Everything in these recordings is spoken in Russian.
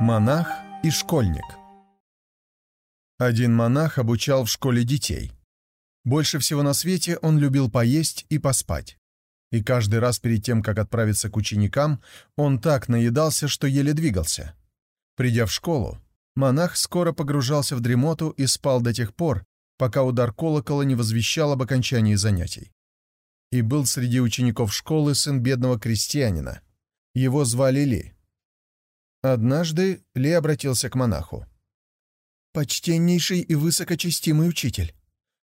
Монах и школьник Один монах обучал в школе детей. Больше всего на свете он любил поесть и поспать. И каждый раз перед тем, как отправиться к ученикам, он так наедался, что еле двигался. Придя в школу, монах скоро погружался в дремоту и спал до тех пор, пока удар колокола не возвещал об окончании занятий. И был среди учеников школы сын бедного крестьянина. Его звали Ли. Однажды Ли обратился к монаху. «Почтеннейший и высокочестимый учитель,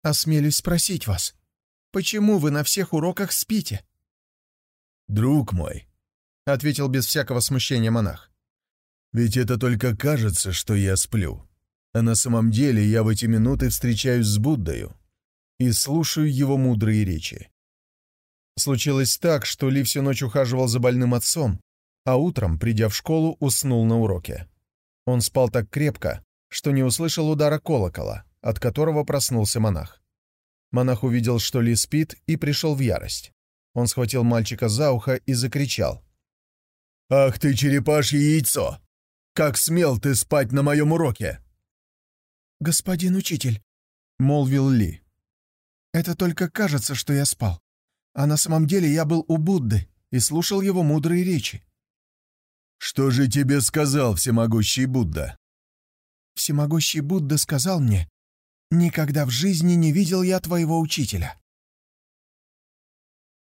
осмелюсь спросить вас, почему вы на всех уроках спите?» «Друг мой», — ответил без всякого смущения монах, «ведь это только кажется, что я сплю, а на самом деле я в эти минуты встречаюсь с Буддою и слушаю его мудрые речи». Случилось так, что Ли всю ночь ухаживал за больным отцом, а утром, придя в школу, уснул на уроке. Он спал так крепко, что не услышал удара колокола, от которого проснулся монах. Монах увидел, что Ли спит, и пришел в ярость. Он схватил мальчика за ухо и закричал. «Ах ты, черепашье яйцо! Как смел ты спать на моем уроке?» «Господин учитель», — молвил Ли, — «это только кажется, что я спал, а на самом деле я был у Будды и слушал его мудрые речи. «Что же тебе сказал всемогущий Будда?» «Всемогущий Будда сказал мне, «Никогда в жизни не видел я твоего учителя.